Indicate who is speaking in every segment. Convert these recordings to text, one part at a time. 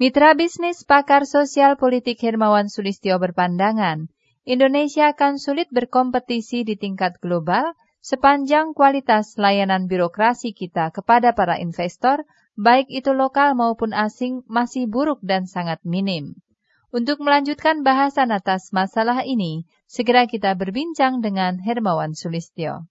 Speaker 1: Mitra bisnis pakar sosial politik Hermawan Sulistyo berpandangan, Indonesia akan sulit berkompetisi di tingkat global sepanjang kualitas layanan birokrasi kita kepada para investor, baik itu lokal maupun asing, masih buruk dan sangat minim. Untuk melanjutkan bahasan atas masalah ini, segera kita berbincang dengan Hermawan Sulistyo.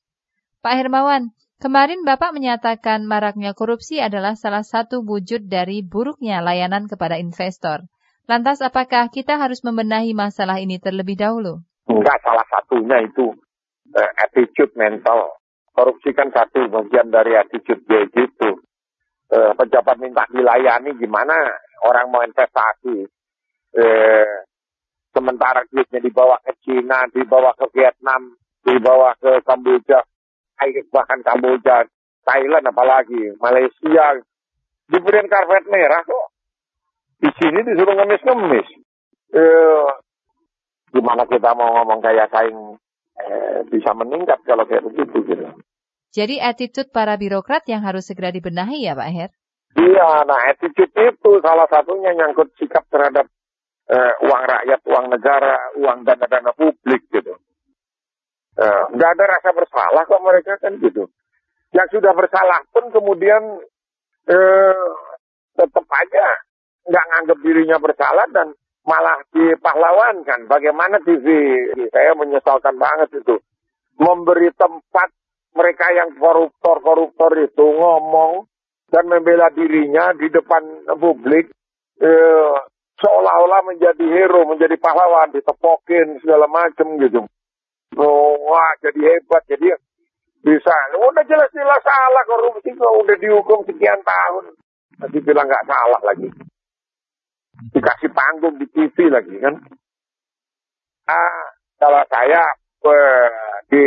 Speaker 1: Pak Hermawan, Kemarin Bapak menyatakan maraknya korupsi adalah salah satu wujud dari buruknya layanan kepada investor. Lantas apakah kita harus membenahi masalah ini terlebih dahulu?
Speaker 2: Enggak, salah satunya itu uh, attitude mental. Korupsi kan satu bagian dari attitude dia gitu. Uh, pejabat minta dilayani gimana orang mau investasi. Uh, sementara duitnya dibawa ke Cina, dibawa ke Vietnam, dibawa ke Kamboja bahkan Kamboja, Thailand apalagi, Malaysia, diberikan karpet merah kok. Di sini disuruh ngemis-ngemis. Eh, gimana kita mau ngomong kayak saing eh, bisa meningkat kalau kayak begitu gitu.
Speaker 1: Jadi attitude para birokrat yang harus segera dibenahi ya Pak Her?
Speaker 2: Iya, nah attitude itu salah satunya nyangkut sikap terhadap eh, uang rakyat, uang negara, uang dana-dana publik gitu. Eh, nggak ada rasa bersalah kok mereka kan gitu. Yang sudah bersalah pun kemudian eh, tetap aja nggak nganggap dirinya bersalah dan malah dipahlawankan. Bagaimana TV? Saya menyesalkan banget itu. Memberi tempat mereka yang koruptor-koruptor itu ngomong dan membela dirinya di depan publik eh, seolah-olah menjadi hero, menjadi pahlawan, ditepokin segala macam gitu. Oh, wah jadi hebat, jadi bisa. Udah jelas-jelas salah korupsi kok udah dihukum sekian tahun. Masih bilang nggak salah lagi. Dikasih panggung di TV lagi kan. Ah, kalau saya eh, di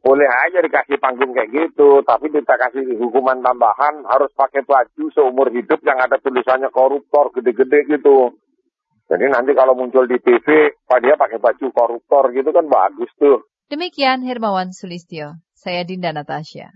Speaker 2: boleh aja dikasih panggung kayak gitu, tapi kita kasih hukuman tambahan harus pakai baju seumur hidup yang ada tulisannya koruptor gede-gede gitu. Jadi nanti kalau muncul di TV, Pak dia pakai baju koruptor gitu kan bagus tuh.
Speaker 1: Demikian Hermawan Sulistyo, saya Dinda Natasha.